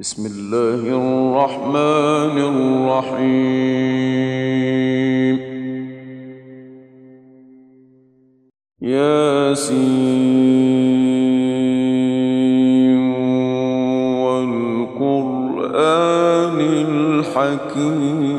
بسم الله الرحمن الرحيم. ياسين والقرآن الحكيم.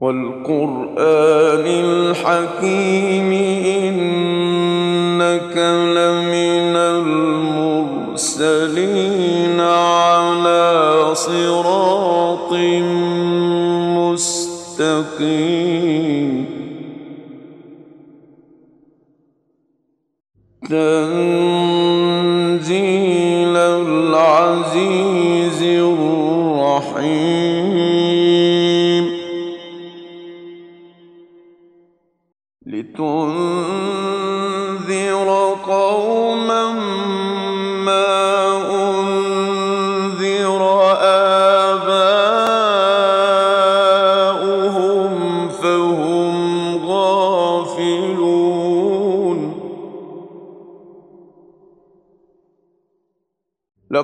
والقرآن الحكيم صراط مستقيم. تنزيل العزيز الرحيم. لتنذر قوما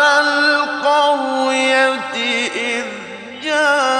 القرية إذ جاءها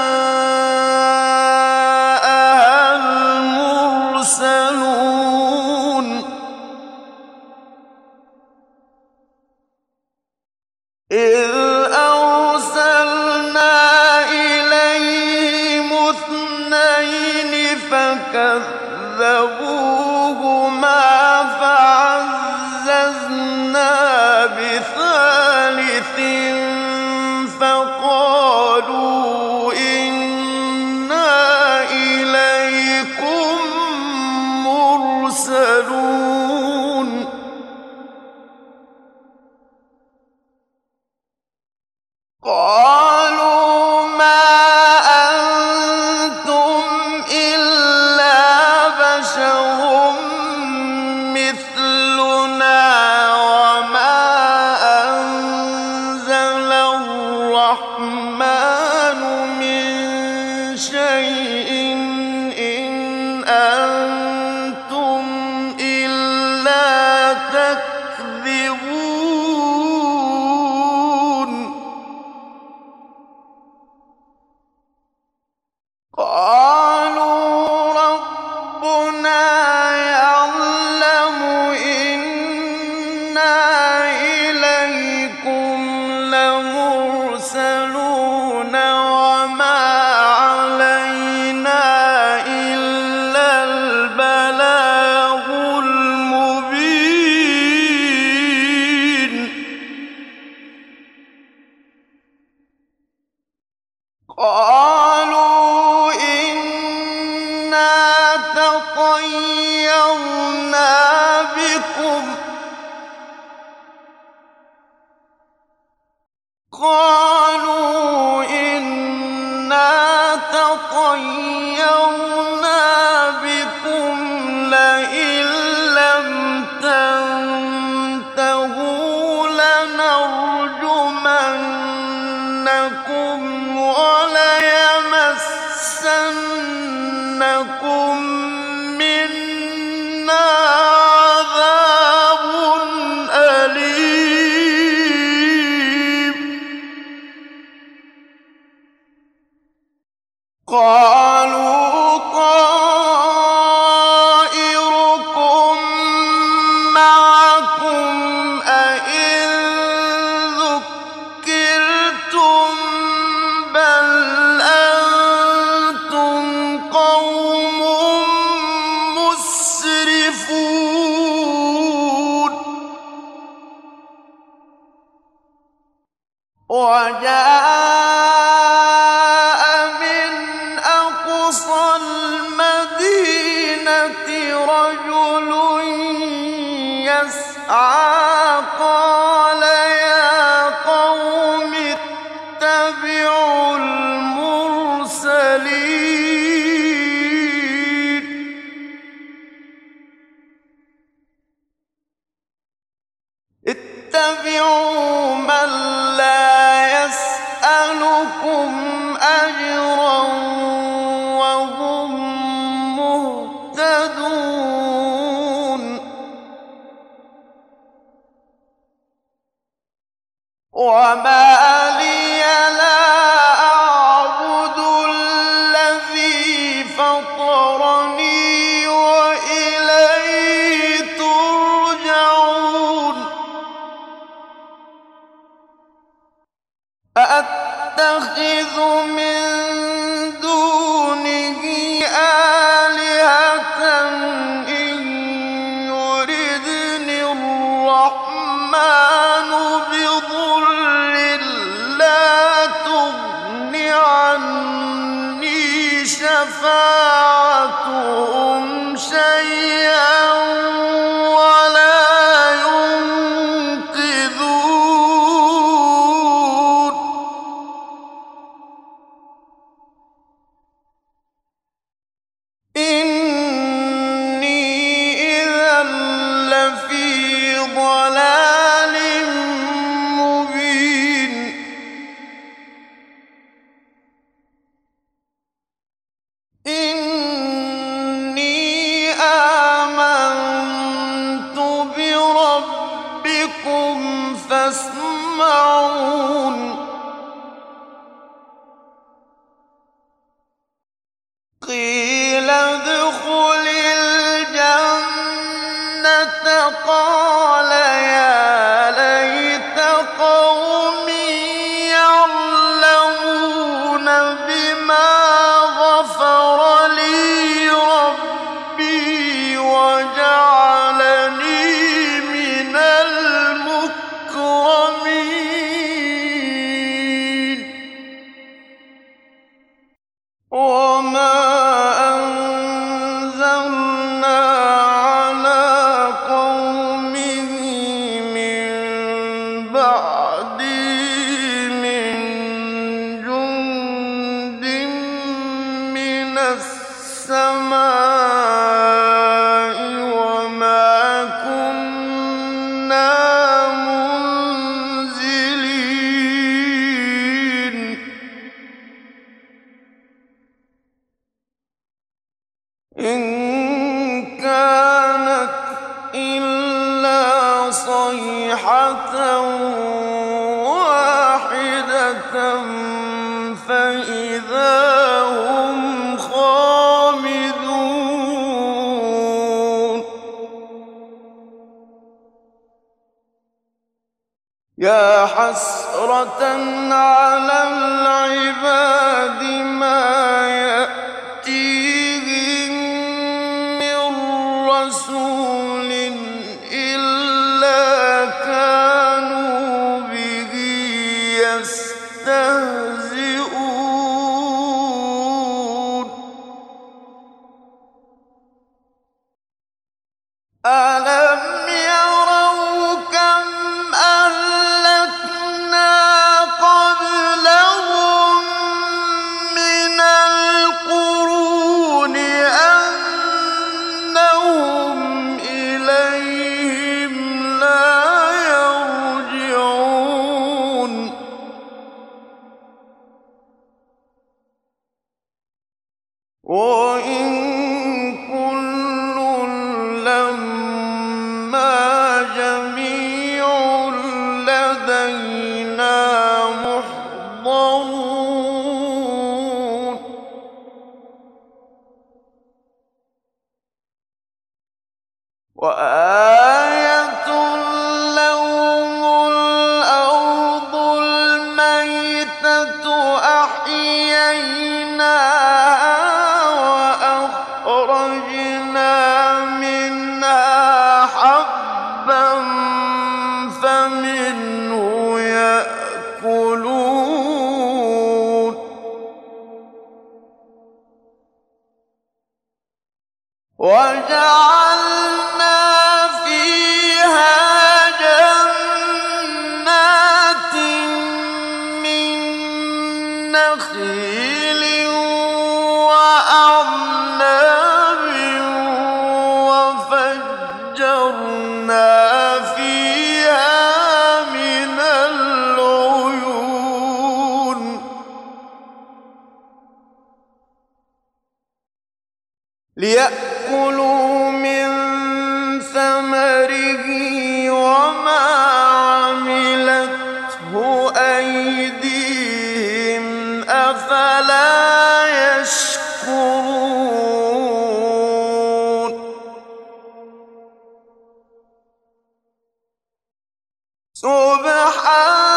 قالوا وجاء أأتخذ بربكم فاسمعون. كنا حسرة على العباد ما فمنه سبحان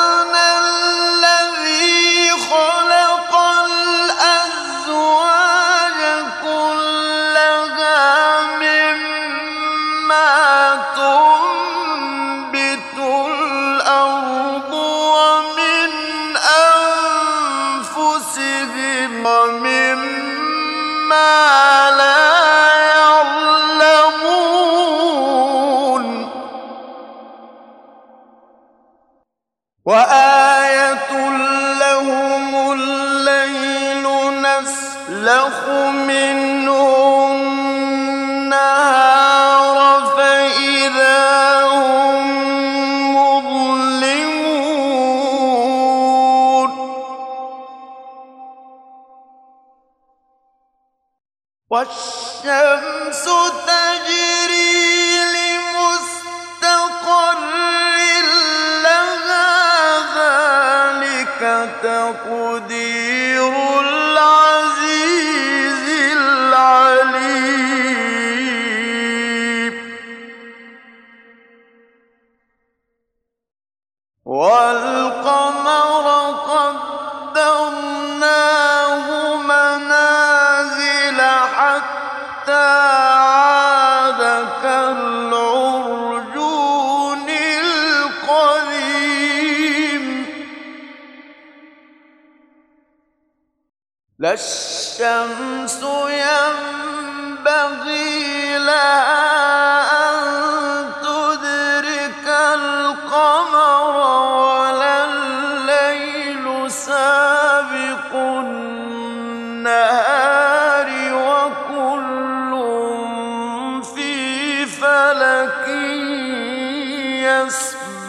تقدير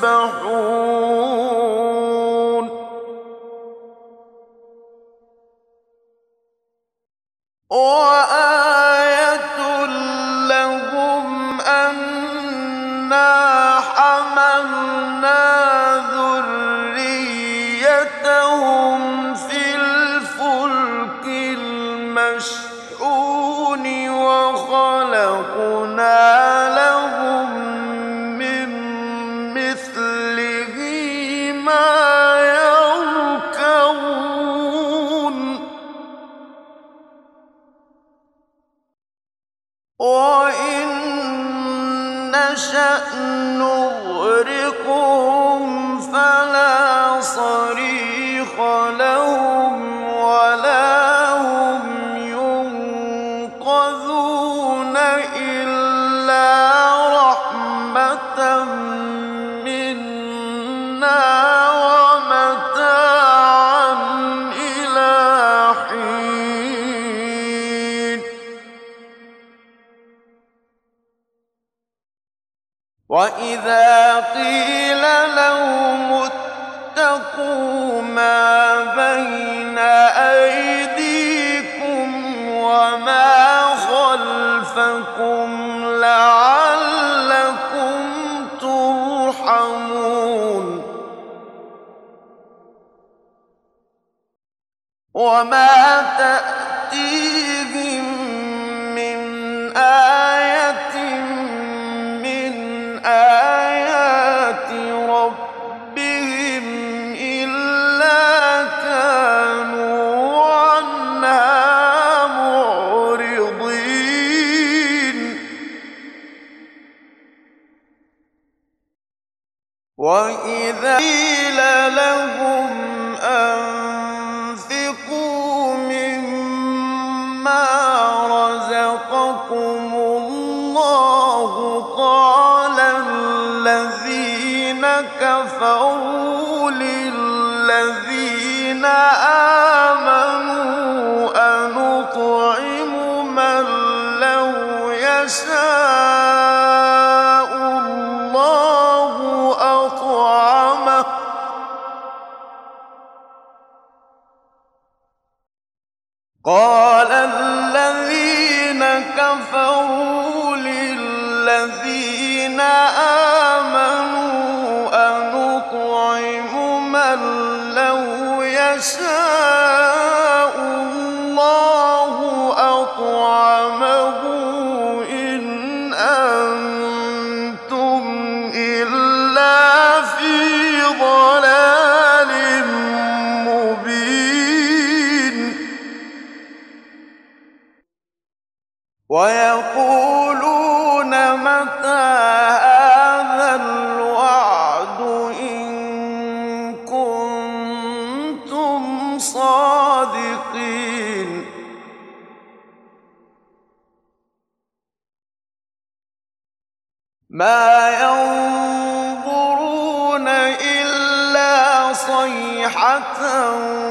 يسبحون إِنَّا وإذا قيل لهم أنفقوا مما رزقكم الله قال الذين كفروا للذين آمنوا ضلال وَأَنْ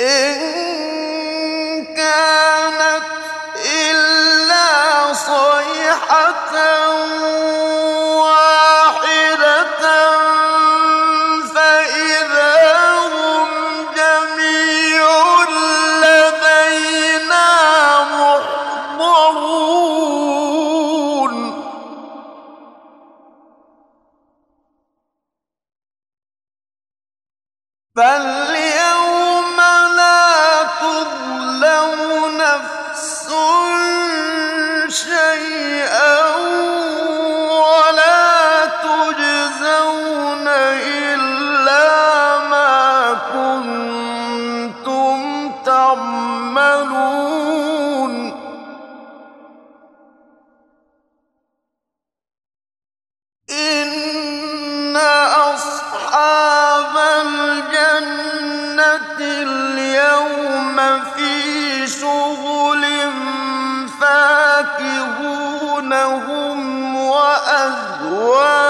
إن وأزواجهم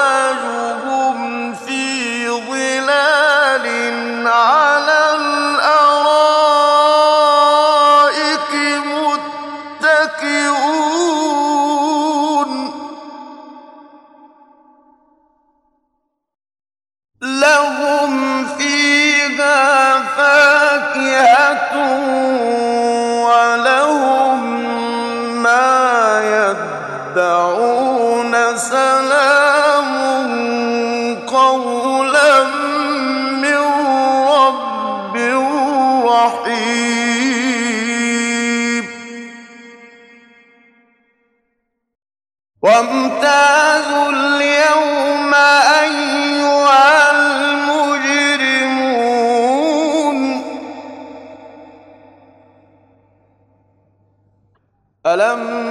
ألم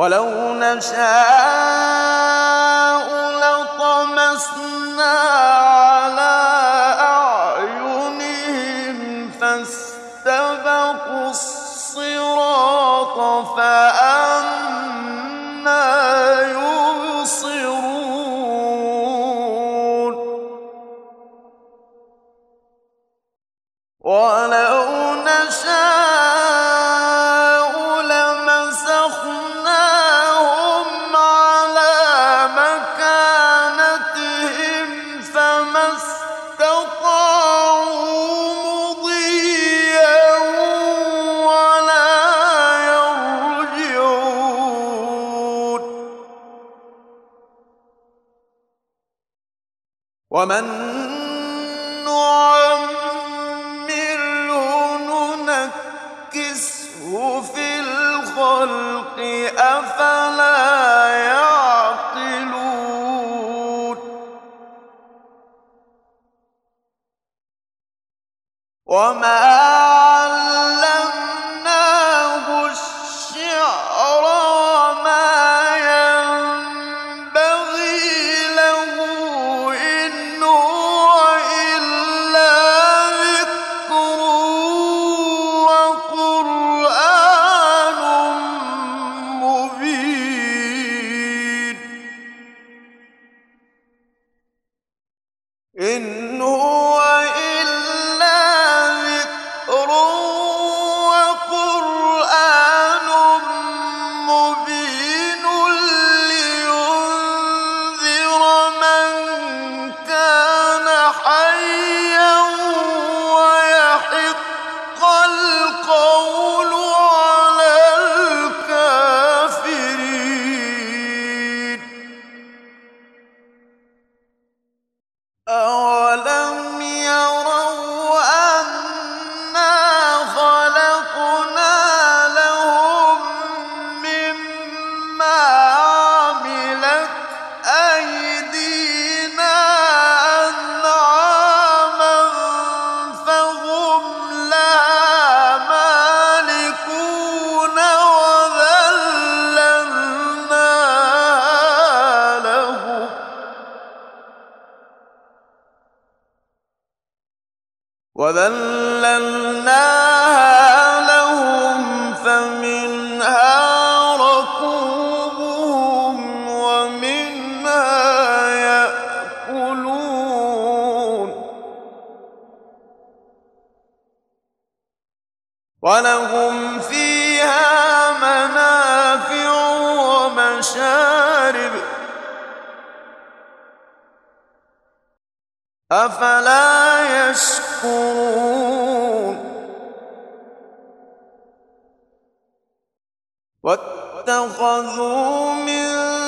ولو نشاء الخلق أفلا أفلا يشكرون؟ واتخذوا من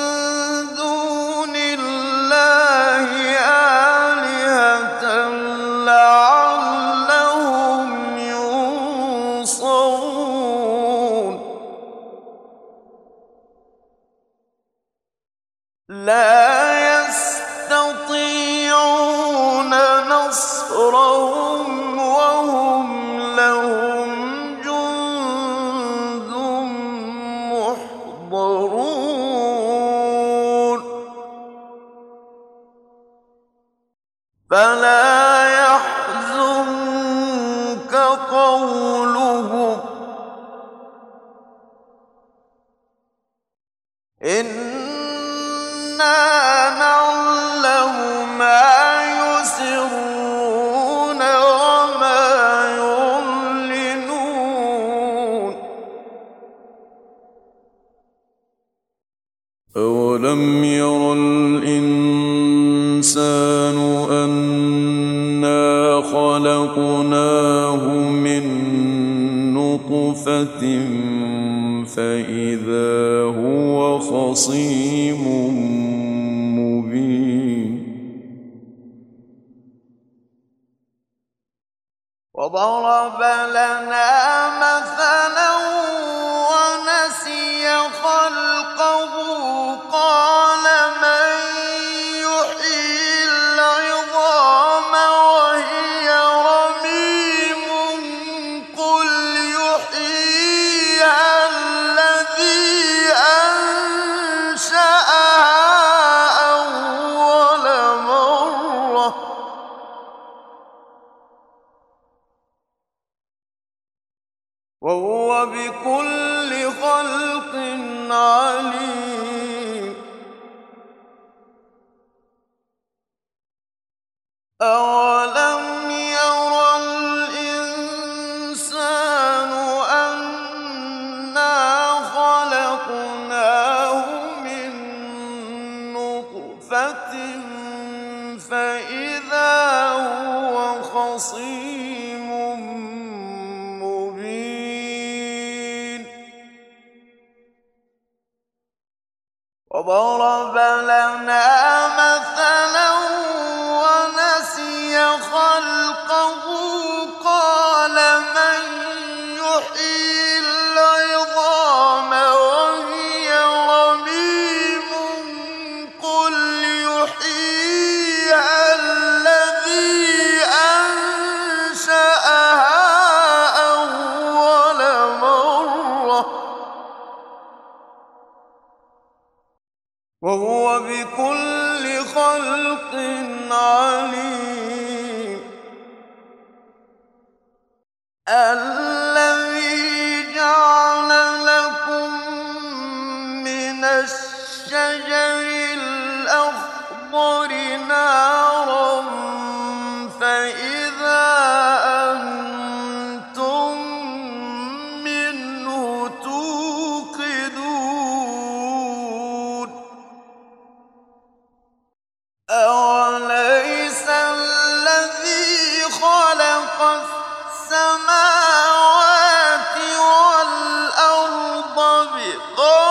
إِنَّا فسبحان الله